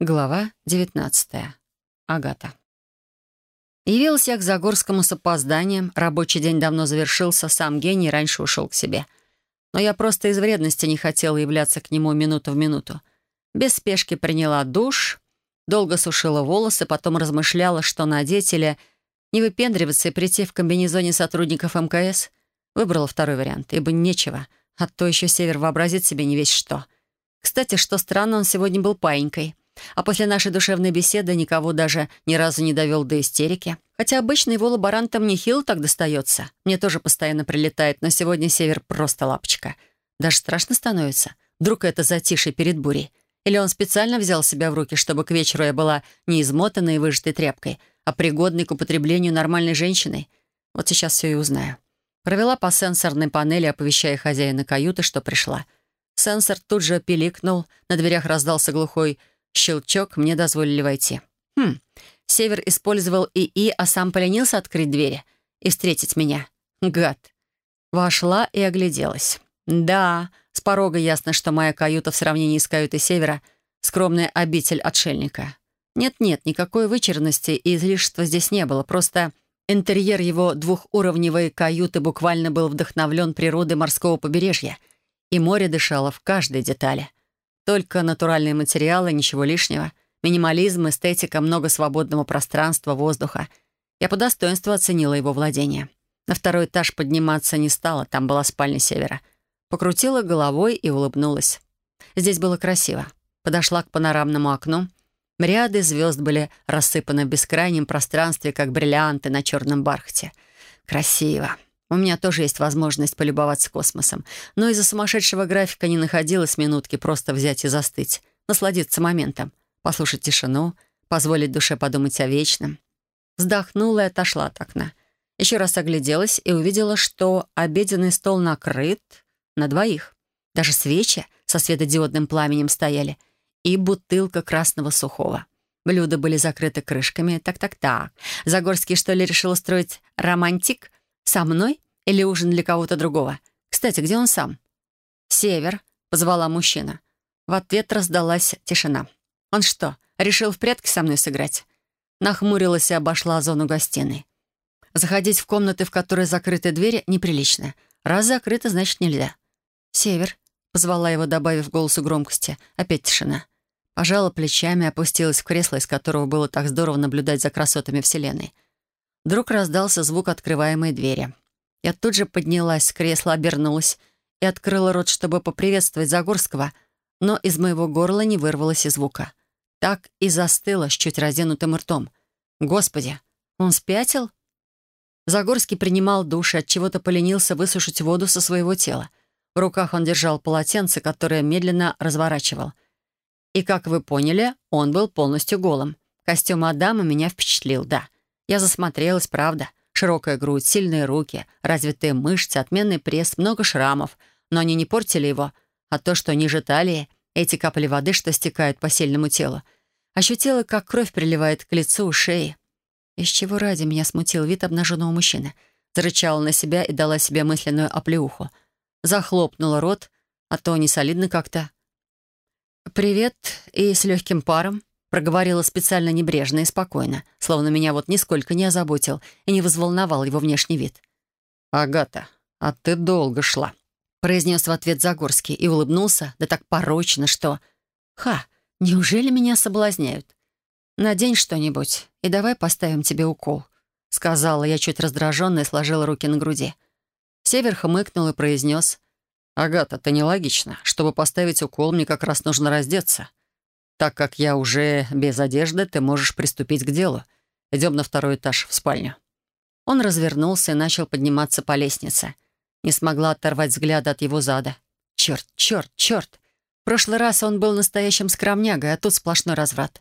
Глава 19. Агата. Явилась я к Загорскому с опозданием. Рабочий день давно завершился, сам гений раньше ушел к себе. Но я просто из вредности не хотела являться к нему минуту в минуту. Без спешки приняла душ, долго сушила волосы, потом размышляла, что надеть или не выпендриваться и прийти в комбинезоне сотрудников МКС. Выбрала второй вариант, ибо нечего, а то еще Север вообразит себе не весь что. Кстати, что странно, он сегодня был паинькой. А после нашей душевной беседы никого даже ни разу не довел до истерики. Хотя обычно его лаборантам нехило так достается. Мне тоже постоянно прилетает, но сегодня Север просто лапочка. Даже страшно становится. Вдруг это затишье перед бурей. Или он специально взял себя в руки, чтобы к вечеру я была не измотанной и выжатой тряпкой, а пригодной к употреблению нормальной женщиной? Вот сейчас все и узнаю. Провела по сенсорной панели, оповещая хозяина каюты, что пришла. Сенсор тут же пиликнул, на дверях раздался глухой Щелчок, мне дозволили войти. Хм, Север использовал ИИ, а сам поленился открыть двери и встретить меня. Гад. Вошла и огляделась. Да, с порога ясно, что моя каюта в сравнении с каютой Севера — скромная обитель отшельника. Нет-нет, никакой вычурности и излишества здесь не было, просто интерьер его двухуровневой каюты буквально был вдохновлен природой морского побережья, и море дышало в каждой детали — только натуральные материалы, ничего лишнего. Минимализм, эстетика, много свободного пространства, воздуха. Я по достоинству оценила его владение. На второй этаж подниматься не стала, там была спальня севера. Покрутила головой и улыбнулась. Здесь было красиво. Подошла к панорамному окну. Ряды звезд были рассыпаны в бескрайнем пространстве, как бриллианты на черном бархате. Красиво. У меня тоже есть возможность полюбоваться космосом, но из-за сумасшедшего графика не находилось минутки просто взять и застыть, насладиться моментом, послушать тишину, позволить душе подумать о вечном. Вздохнула и отошла от окна. Еще раз огляделась и увидела, что обеденный стол накрыт на двоих. Даже свечи со светодиодным пламенем стояли и бутылка красного сухого. Блюда были закрыты крышками. Так-так-так. Загорский, что ли, решил устроить романтик — со мной или ужин для кого-то другого? Кстати, где он сам? «Север», — позвала мужчина. В ответ раздалась тишина. «Он что, решил в прятки со мной сыграть?» Нахмурилась и обошла зону гостиной. Заходить в комнаты, в которые закрыты двери, неприлично. Раз закрыто, значит, нельзя. «Север», — позвала его, добавив голосу громкости. Опять тишина. Пожала плечами, опустилась в кресло, из которого было так здорово наблюдать за красотами Вселенной. Вдруг раздался звук открываемой двери. Я тут же поднялась с кресла, обернулась и открыла рот, чтобы поприветствовать Загорского, но из моего горла не вырвалось и звука. Так и застыла с чуть разинутым ртом. «Господи, он спятил?» Загорский принимал душ и отчего-то поленился высушить воду со своего тела. В руках он держал полотенце, которое медленно разворачивал. И, как вы поняли, он был полностью голым. Костюм Адама меня впечатлил, да. Я засмотрелась, правда. Широкая грудь, сильные руки, развитые мышцы, отменный пресс, много шрамов. Но они не портили его. А то, что ниже талии, эти капли воды, что стекают по сильному телу, ощутила, как кровь приливает к лицу, шее. Из чего ради меня смутил вид обнаженного мужчины. Зарычала на себя и дала себе мысленную оплеуху. Захлопнула рот, а то не солидно как-то. «Привет» и с легким паром. Проговорила специально небрежно и спокойно, словно меня вот нисколько не озаботил и не взволновал его внешний вид. «Агата, а ты долго шла», — произнес в ответ Загорский и улыбнулся, да так порочно, что... «Ха, неужели меня соблазняют? Надень что-нибудь и давай поставим тебе укол», — сказала я чуть раздраженно и сложила руки на груди. Север хмыкнул и произнес. «Агата, это нелогично. Чтобы поставить укол, мне как раз нужно раздеться. Так как я уже без одежды, ты можешь приступить к делу. Идем на второй этаж, в спальню». Он развернулся и начал подниматься по лестнице. Не смогла оторвать взгляда от его зада. «Черт, черт, черт!» В прошлый раз он был настоящим скромнягой, а тут сплошной разврат.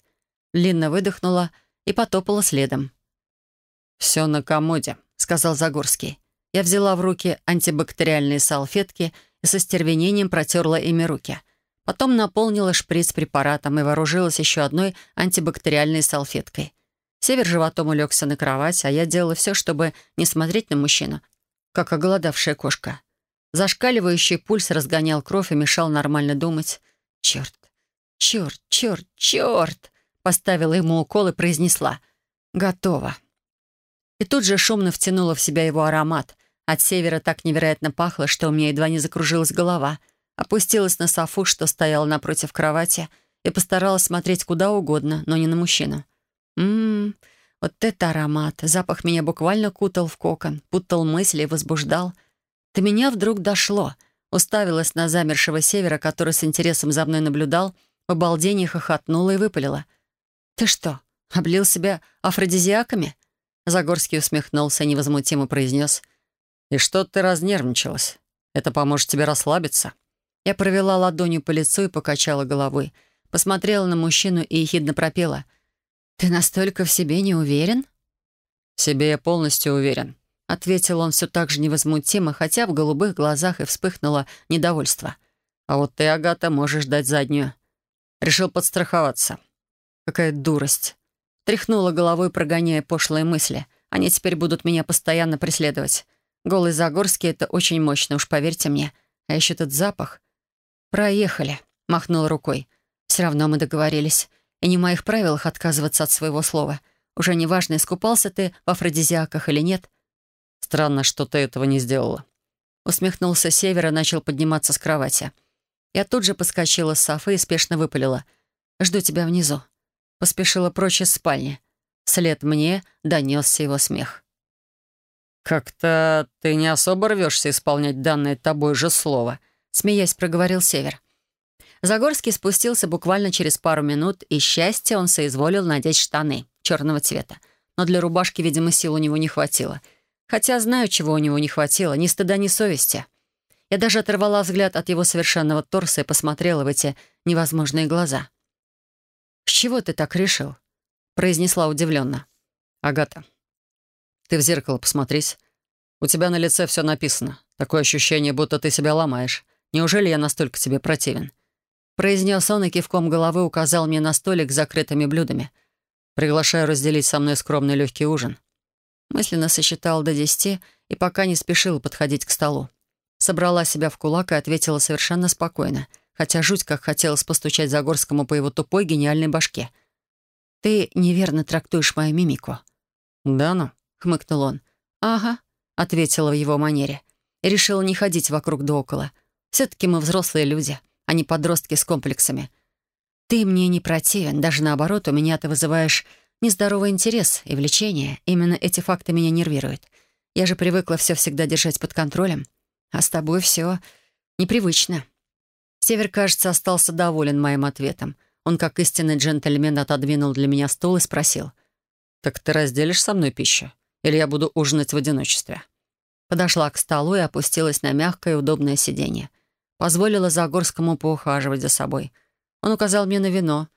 Линна выдохнула и потопала следом. «Все на комоде», — сказал Загорский. Я взяла в руки антибактериальные салфетки и со стервенением протерла ими руки. Потом наполнила шприц препаратом и вооружилась еще одной антибактериальной салфеткой. Север животом улегся на кровать, а я делала все, чтобы не смотреть на мужчину, как оголодавшая кошка. Зашкаливающий пульс разгонял кровь и мешал нормально думать. Черт, «Черт, черт, черт!» Поставила ему укол и произнесла. «Готово». И тут же шумно втянула в себя его аромат. От севера так невероятно пахло, что у меня едва не закружилась голова. Опустилась на софу, что стояла напротив кровати, и постаралась смотреть куда угодно, но не на мужчину. Ммм, вот это аромат. Запах меня буквально кутал в кокон, путал мысли и возбуждал. До меня вдруг дошло. Уставилась на замершего севера, который с интересом за мной наблюдал, в обалдении хохотнула и выпалила. «Ты что, облил себя афродизиаками?» Загорский усмехнулся и невозмутимо произнес. «И что ты разнервничалась? Это поможет тебе расслабиться». Я провела ладонью по лицу и покачала головой. Посмотрела на мужчину и ехидно пропела. «Ты настолько в себе не уверен?» «В себе я полностью уверен», — ответил он все так же невозмутимо, хотя в голубых глазах и вспыхнуло недовольство. «А вот ты, Агата, можешь дать заднюю. Решил подстраховаться. Какая дурость. Тряхнула головой, прогоняя пошлые мысли. Они теперь будут меня постоянно преследовать. Голый Загорский — это очень мощно, уж поверьте мне. А еще этот запах. «Проехали», — махнул рукой. «Все равно мы договорились. И не в моих правилах отказываться от своего слова. Уже неважно, искупался ты в афродизиаках или нет». «Странно, что ты этого не сделала». Усмехнулся Север и начал подниматься с кровати. Я тут же подскочила с софы и спешно выпалила. «Жду тебя внизу». Поспешила прочь из спальни. Вслед мне донесся его смех. «Как-то ты не особо рвешься исполнять данное тобой же слово», смеясь, проговорил Север. Загорский спустился буквально через пару минут, и счастье он соизволил надеть штаны черного цвета. Но для рубашки, видимо, сил у него не хватило. Хотя знаю, чего у него не хватило, ни стыда, ни совести. Я даже оторвала взгляд от его совершенного торса и посмотрела в эти невозможные глаза. «С чего ты так решил?» — произнесла удивленно. «Агата, ты в зеркало посмотрись. У тебя на лице все написано. Такое ощущение, будто ты себя ломаешь. Неужели я настолько тебе противен?» Произнес он и кивком головы указал мне на столик с закрытыми блюдами. «Приглашаю разделить со мной скромный легкий ужин». Мысленно сосчитал до десяти и пока не спешила подходить к столу. Собрала себя в кулак и ответила совершенно спокойно, хотя жуть как хотелось постучать Загорскому по его тупой гениальной башке. «Ты неверно трактуешь мою мимику». «Да ну?» — хмыкнул он. «Ага», — ответила в его манере. И решила не ходить вокруг да около — все-таки мы взрослые люди, а не подростки с комплексами. Ты мне не противен, даже наоборот, у меня ты вызываешь нездоровый интерес и влечение. Именно эти факты меня нервируют. Я же привыкла все всегда держать под контролем. А с тобой все непривычно. Север, кажется, остался доволен моим ответом. Он, как истинный джентльмен, отодвинул для меня стул и спросил. «Так ты разделишь со мной пищу? Или я буду ужинать в одиночестве?» Подошла к столу и опустилась на мягкое удобное сиденье. Позволила Загорскому поухаживать за собой. Он указал мне на вино.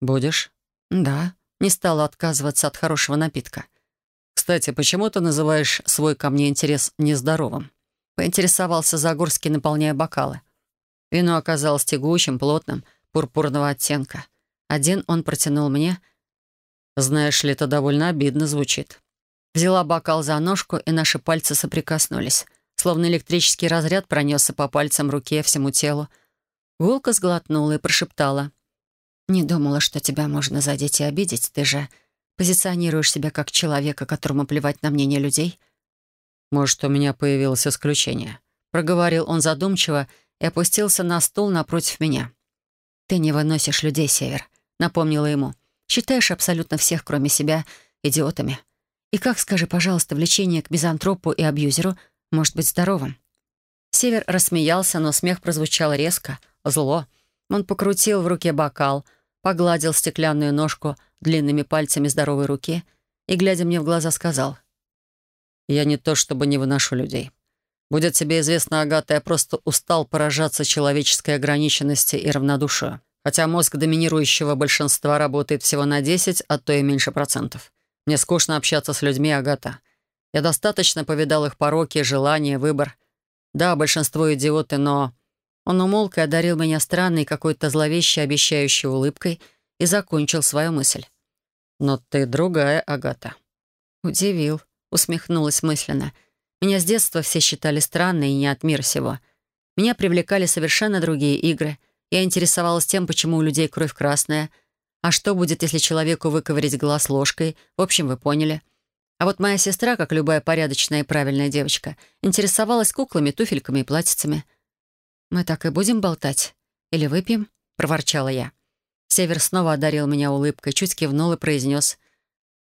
«Будешь?» «Да». Не стала отказываться от хорошего напитка. «Кстати, почему ты называешь свой ко мне интерес нездоровым?» Поинтересовался Загорский, наполняя бокалы. Вино оказалось тягучим, плотным, пурпурного оттенка. Один он протянул мне. «Знаешь ли, это довольно обидно звучит». Взяла бокал за ножку, и наши пальцы соприкоснулись. Словно электрический разряд пронесся по пальцам, руке, всему телу. Гулка сглотнула и прошептала. «Не думала, что тебя можно задеть и обидеть. Ты же позиционируешь себя как человека, которому плевать на мнение людей». «Может, у меня появилось исключение», — проговорил он задумчиво и опустился на стул напротив меня. «Ты не выносишь людей, Север», — напомнила ему. «Считаешь абсолютно всех, кроме себя, идиотами. И как, скажи, пожалуйста, влечение к мизантропу и абьюзеру может быть здоровым?» Север рассмеялся, но смех прозвучал резко, зло. Он покрутил в руке бокал, погладил стеклянную ножку длинными пальцами здоровой руки и, глядя мне в глаза, сказал, «Я не то чтобы не выношу людей. Будет тебе известно, Агата, я просто устал поражаться человеческой ограниченности и равнодушию, хотя мозг доминирующего большинства работает всего на 10, а то и меньше процентов. Мне скучно общаться с людьми, Агата. Я достаточно повидал их пороки, желания, выбор. Да, большинство идиоты, но... Он умолк и одарил меня странной, какой-то зловещей, обещающей улыбкой и закончил свою мысль. «Но ты другая, Агата». Удивил, усмехнулась мысленно. Меня с детства все считали странной и не от мира сего. Меня привлекали совершенно другие игры, Я интересовалась тем, почему у людей кровь красная. А что будет, если человеку выковырять глаз ложкой? В общем, вы поняли. А вот моя сестра, как любая порядочная и правильная девочка, интересовалась куклами, туфельками и платьицами. «Мы так и будем болтать? Или выпьем?» — проворчала я. Север снова одарил меня улыбкой, чуть кивнул и произнес.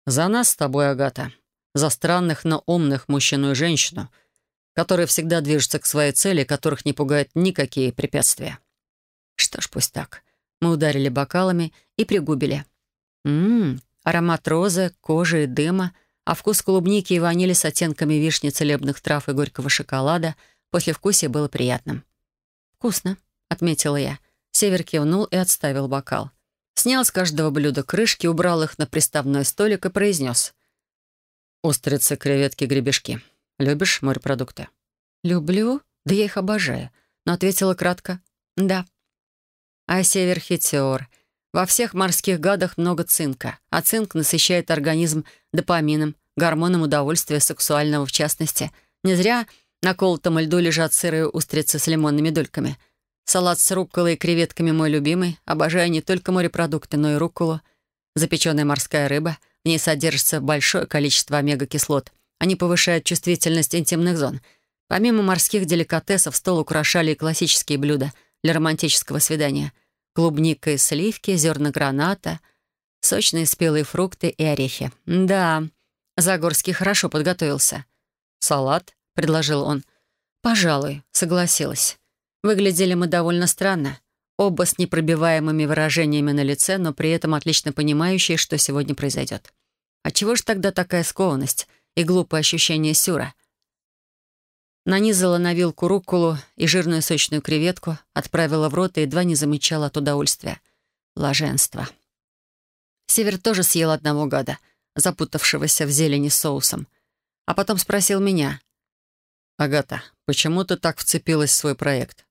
«За нас с тобой, Агата. За странных, но умных мужчину и женщину, которые всегда движутся к своей цели, которых не пугают никакие препятствия». Что ж, пусть так. Мы ударили бокалами и пригубили. Ммм, аромат розы, кожи и дыма, а вкус клубники и ванили с оттенками вишни, целебных трав и горького шоколада после вкусия было приятным. «Вкусно», — отметила я. Север кивнул и отставил бокал. Снял с каждого блюда крышки, убрал их на приставной столик и произнес. «Устрицы, креветки, гребешки. Любишь морепродукты?» «Люблю. Да я их обожаю». Но ответила кратко. «Да». А север хитер. Во всех морских гадах много цинка, а цинк насыщает организм допамином, гормоном удовольствия сексуального в частности. Не зря на колотом льду лежат сырые устрицы с лимонными дольками. Салат с рукколой и креветками мой любимый. Обожаю не только морепродукты, но и рукколу. Запеченная морская рыба. В ней содержится большое количество омега-кислот. Они повышают чувствительность интимных зон. Помимо морских деликатесов, стол украшали и классические блюда для романтического свидания. Клубника и сливки, зерна граната, сочные спелые фрукты и орехи. Да, Загорский хорошо подготовился. «Салат?» — предложил он. «Пожалуй», — согласилась. Выглядели мы довольно странно. Оба с непробиваемыми выражениями на лице, но при этом отлично понимающие, что сегодня произойдет. Отчего же тогда такая скованность и глупое ощущение сюра? Нанизала на вилку руккулу и жирную сочную креветку, отправила в рот и едва не замычала от удовольствия. Блаженство. Север тоже съел одного гада, запутавшегося в зелени соусом. А потом спросил меня. «Агата, почему ты так вцепилась в свой проект?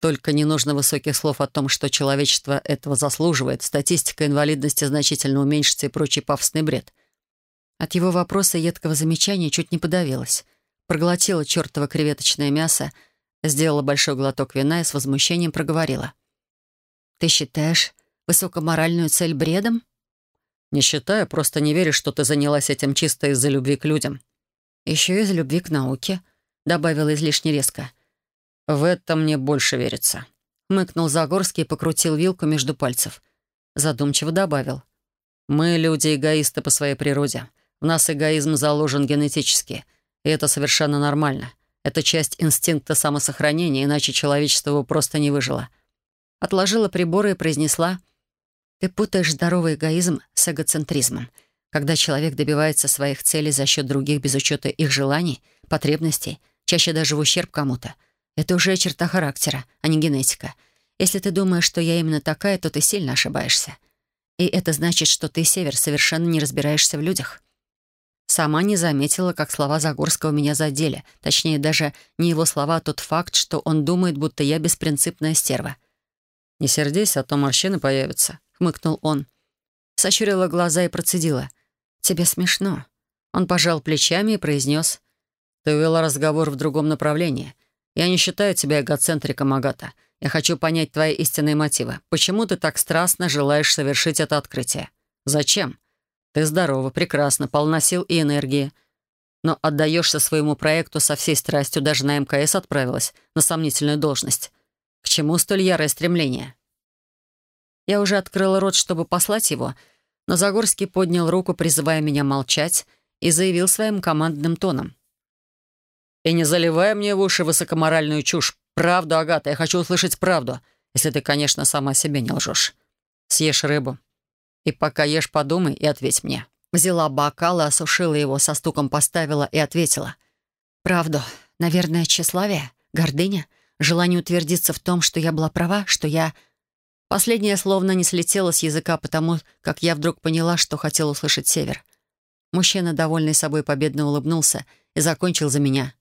Только не нужно высоких слов о том, что человечество этого заслуживает, статистика инвалидности значительно уменьшится и прочий пафосный бред». От его вопроса едкого замечания чуть не подавилась — проглотила чертово креветочное мясо, сделала большой глоток вина и с возмущением проговорила. «Ты считаешь высокоморальную цель бредом?» «Не считаю, просто не верю, что ты занялась этим чисто из-за любви к людям». «Еще из любви к науке», — добавила излишне резко. «В этом мне больше верится», — мыкнул Загорский и покрутил вилку между пальцев. Задумчиво добавил. «Мы люди эгоисты по своей природе. В нас эгоизм заложен генетически — и это совершенно нормально. Это часть инстинкта самосохранения, иначе человечество бы просто не выжило. Отложила приборы и произнесла «Ты путаешь здоровый эгоизм с эгоцентризмом, когда человек добивается своих целей за счет других без учета их желаний, потребностей, чаще даже в ущерб кому-то. Это уже черта характера, а не генетика. Если ты думаешь, что я именно такая, то ты сильно ошибаешься. И это значит, что ты, Север, совершенно не разбираешься в людях». Сама не заметила, как слова Загорского меня задели. Точнее, даже не его слова, а тот факт, что он думает, будто я беспринципная стерва. «Не сердись, а то морщины появятся», — хмыкнул он. Сощурила глаза и процедила. «Тебе смешно». Он пожал плечами и произнес. «Ты увела разговор в другом направлении. Я не считаю тебя эгоцентриком, Агата. Я хочу понять твои истинные мотивы. Почему ты так страстно желаешь совершить это открытие? Зачем?» Ты здорова, прекрасна, полна сил и энергии. Но отдаешься своему проекту со всей страстью, даже на МКС отправилась, на сомнительную должность. К чему столь ярое стремление? Я уже открыла рот, чтобы послать его, но Загорский поднял руку, призывая меня молчать, и заявил своим командным тоном. «И не заливай мне в уши высокоморальную чушь. Правду, Агата, я хочу услышать правду, если ты, конечно, сама себе не лжешь. Съешь рыбу, и пока ешь, подумай и ответь мне». Взяла бокал и осушила его, со стуком поставила и ответила. «Правду. Наверное, тщеславие, гордыня, желание утвердиться в том, что я была права, что я...» Последнее словно не слетело с языка, потому как я вдруг поняла, что хотел услышать Север. Мужчина, довольный собой, победно улыбнулся и закончил за меня.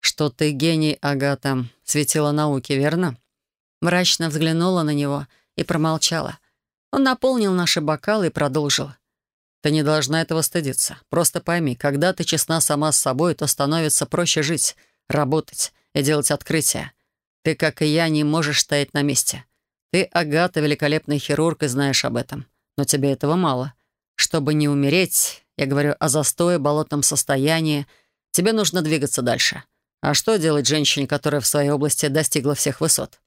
«Что ты гений, Агата, светила науки, верно?» Мрачно взглянула на него и промолчала. Он наполнил наши бокалы и продолжил. «Ты не должна этого стыдиться. Просто пойми, когда ты честна сама с собой, то становится проще жить, работать и делать открытия. Ты, как и я, не можешь стоять на месте. Ты, Агата, великолепный хирург и знаешь об этом. Но тебе этого мало. Чтобы не умереть, я говорю о застое, болотном состоянии, тебе нужно двигаться дальше. А что делать женщине, которая в своей области достигла всех высот?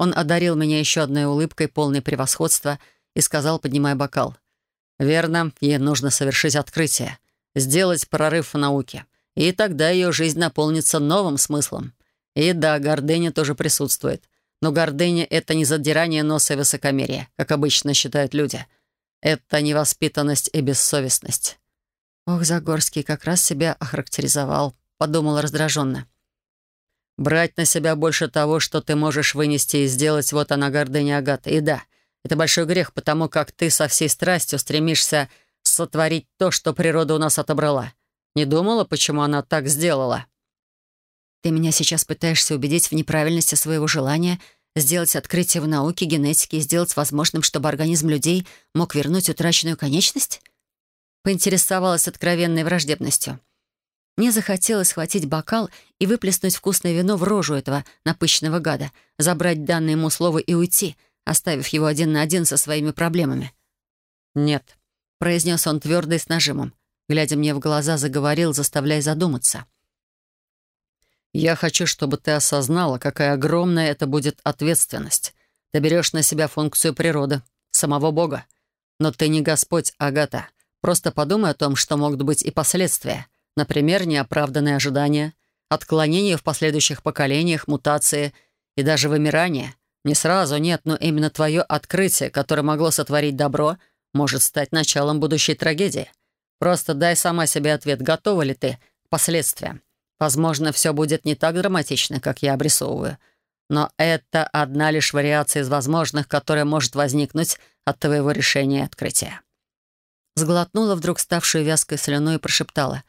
Он одарил меня еще одной улыбкой, полной превосходства, и сказал, поднимая бокал. «Верно, ей нужно совершить открытие, сделать прорыв в науке, и тогда ее жизнь наполнится новым смыслом. И да, гордыня тоже присутствует. Но гордыня — это не задирание носа и высокомерие, как обычно считают люди. Это невоспитанность и бессовестность. Ох, Загорский как раз себя охарактеризовал, подумала раздраженно. Брать на себя больше того, что ты можешь вынести и сделать, вот она гордыня Агата. И да, это большой грех, потому как ты со всей страстью стремишься сотворить то, что природа у нас отобрала. Не думала, почему она так сделала?» Ты меня сейчас пытаешься убедить в неправильности своего желания сделать открытие в науке, генетике и сделать возможным, чтобы организм людей мог вернуть утраченную конечность? Поинтересовалась откровенной враждебностью. Мне захотелось схватить бокал и выплеснуть вкусное вино в рожу этого напыщенного гада, забрать данное ему слово и уйти, оставив его один на один со своими проблемами. «Нет», — произнес он твердо и с нажимом. Глядя мне в глаза, заговорил, заставляя задуматься — я хочу, чтобы ты осознала, какая огромная это будет ответственность. Ты берешь на себя функцию природы, самого Бога. Но ты не Господь, Агата. Просто подумай о том, что могут быть и последствия. Например, неоправданные ожидания, отклонения в последующих поколениях, мутации и даже вымирание. Не сразу, нет, но именно твое открытие, которое могло сотворить добро, может стать началом будущей трагедии. Просто дай сама себе ответ, готова ли ты к последствиям. Возможно, все будет не так драматично, как я обрисовываю. Но это одна лишь вариация из возможных, которая может возникнуть от твоего решения и открытия». Сглотнула вдруг ставшую вязкой слюной и прошептала.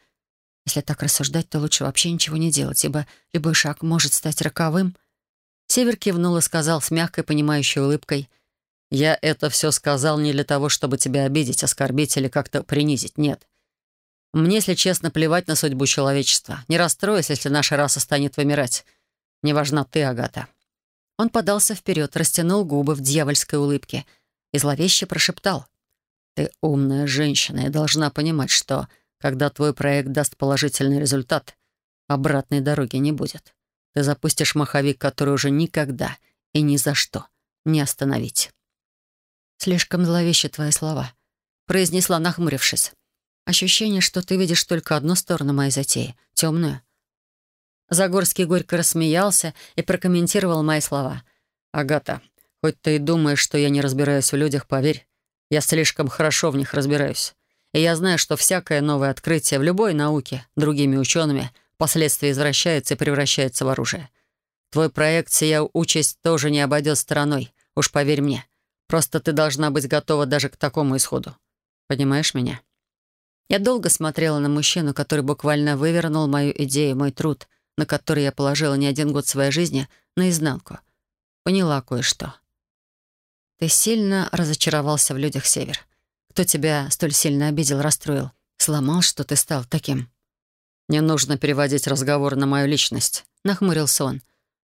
«Если так рассуждать, то лучше вообще ничего не делать, ибо любой шаг может стать роковым». Север кивнул и сказал с мягкой, понимающей улыбкой. «Я это все сказал не для того, чтобы тебя обидеть, оскорбить или как-то принизить. Нет. Мне, если честно, плевать на судьбу человечества. Не расстроюсь, если наша раса станет вымирать. Не важна ты, Агата». Он подался вперед, растянул губы в дьявольской улыбке и зловеще прошептал. «Ты умная женщина и должна понимать, что, когда твой проект даст положительный результат, обратной дороги не будет. Ты запустишь маховик, который уже никогда и ни за что не остановить». «Слишком зловещи твои слова», — произнесла, нахмурившись. Ощущение, что ты видишь только одну сторону моей затеи — темную. Загорский горько рассмеялся и прокомментировал мои слова. «Агата, хоть ты и думаешь, что я не разбираюсь в людях, поверь, я слишком хорошо в них разбираюсь. И я знаю, что всякое новое открытие в любой науке другими учеными впоследствии извращается и превращается в оружие. Твой проект сия участь тоже не обойдет стороной, уж поверь мне. Просто ты должна быть готова даже к такому исходу. Понимаешь меня?» Я долго смотрела на мужчину, который буквально вывернул мою идею, мой труд, на который я положила не один год своей жизни, наизнанку. Поняла кое-что. Ты сильно разочаровался в людях, Север. Кто тебя столь сильно обидел, расстроил? Сломал, что ты стал таким? Не нужно переводить разговор на мою личность, нахмурился он.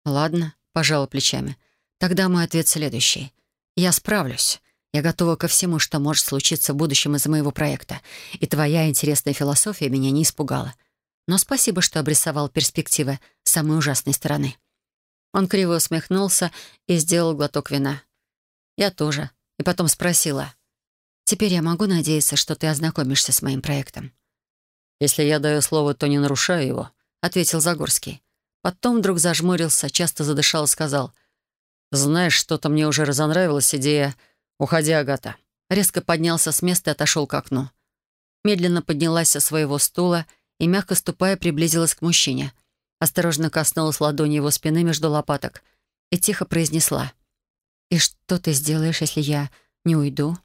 Ладно, пожала плечами. Тогда мой ответ следующий. Я справлюсь. Я готова ко всему, что может случиться в будущем из-за моего проекта. И твоя интересная философия меня не испугала. Но спасибо, что обрисовал перспективы самой ужасной стороны». Он криво усмехнулся и сделал глоток вина. Я тоже. И потом спросила. «Теперь я могу надеяться, что ты ознакомишься с моим проектом?» «Если я даю слово, то не нарушаю его», — ответил Загорский. Потом вдруг зажмурился, часто задышал и сказал. «Знаешь, что-то мне уже разонравилась идея «Уходи, Агата». Резко поднялся с места и отошел к окну. Медленно поднялась со своего стула и, мягко ступая, приблизилась к мужчине. Осторожно коснулась ладони его спины между лопаток и тихо произнесла. «И что ты сделаешь, если я не уйду?»